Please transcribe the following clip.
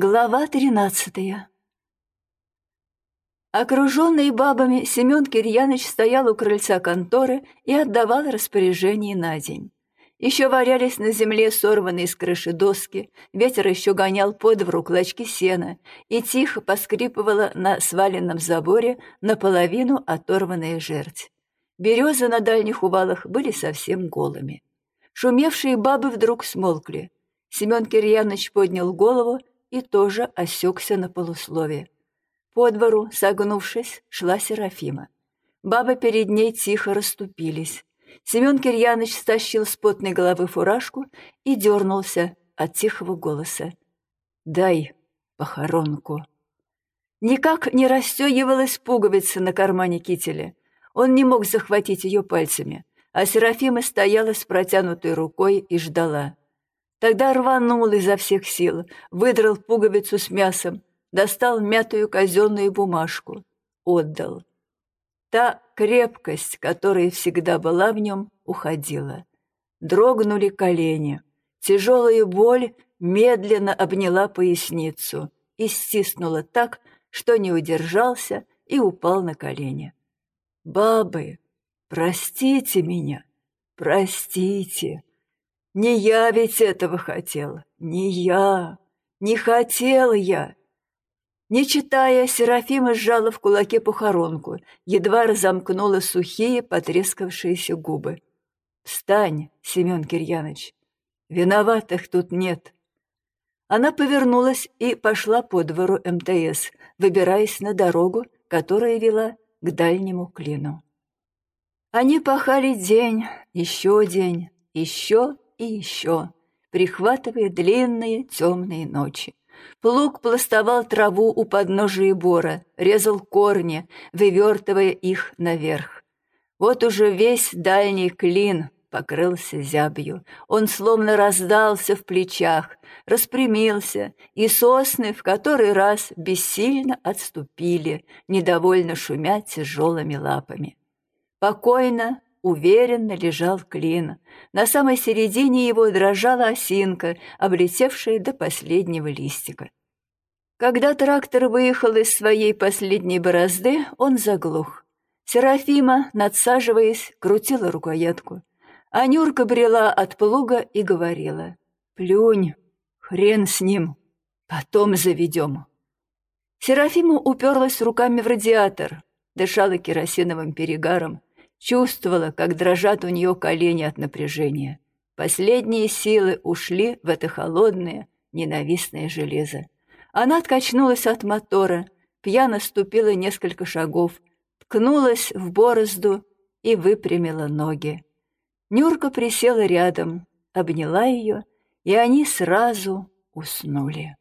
Глава тринадцатая Окруженный бабами, Семен Кирьяныч стоял у крыльца конторы и отдавал распоряжение на день. Еще валялись на земле сорванные с крыши доски, ветер еще гонял по двору клочки сена, и тихо поскрипывала на сваленном заборе наполовину оторванная жерть. Березы на дальних увалах были совсем голыми. Шумевшие бабы вдруг смолкли. Семен Кирьяныч поднял голову и тоже осекся на полуслове. По двору, согнувшись, шла Серафима. Бабы перед ней тихо расступились. Семен Кирьяныч стащил с потной головы фуражку и дернулся от тихого голоса. «Дай похоронку». Никак не расстегивалась пуговица на кармане кителя. Он не мог захватить ее пальцами, а Серафима стояла с протянутой рукой и ждала. Тогда рванул изо всех сил, выдрал пуговицу с мясом, достал мятую казенную бумажку, отдал. Та крепкость, которая всегда была в нем, уходила. Дрогнули колени. Тяжелая боль медленно обняла поясницу и стиснула так, что не удержался и упал на колени. «Бабы, простите меня, простите!» Не я ведь этого хотела, не я, не хотела я. Не читая, Серафима сжала в кулаке похоронку, едва разомкнула сухие, потрескавшиеся губы. «Встань, Семен Кирьяныч, виноватых тут нет». Она повернулась и пошла по двору МТС, выбираясь на дорогу, которая вела к дальнему клину. Они пахали день, еще день, еще и еще, прихватывая длинные темные ночи. Плуг пластовал траву у подножия бора, резал корни, вывертывая их наверх. Вот уже весь дальний клин покрылся зябью. Он словно раздался в плечах, распрямился, и сосны в который раз бессильно отступили, недовольно шумя тяжелыми лапами. Покойно уверенно лежал клин. На самой середине его дрожала осинка, облетевшая до последнего листика. Когда трактор выехал из своей последней борозды, он заглух. Серафима, надсаживаясь, крутила рукоятку. А Нюрка брела от плуга и говорила. «Плюнь, хрен с ним, потом заведем». Серафима уперлась руками в радиатор, дышала керосиновым перегаром, Чувствовала, как дрожат у нее колени от напряжения. Последние силы ушли в это холодное, ненавистное железо. Она откачнулась от мотора, пьяно ступила несколько шагов, ткнулась в борозду и выпрямила ноги. Нюрка присела рядом, обняла ее, и они сразу уснули.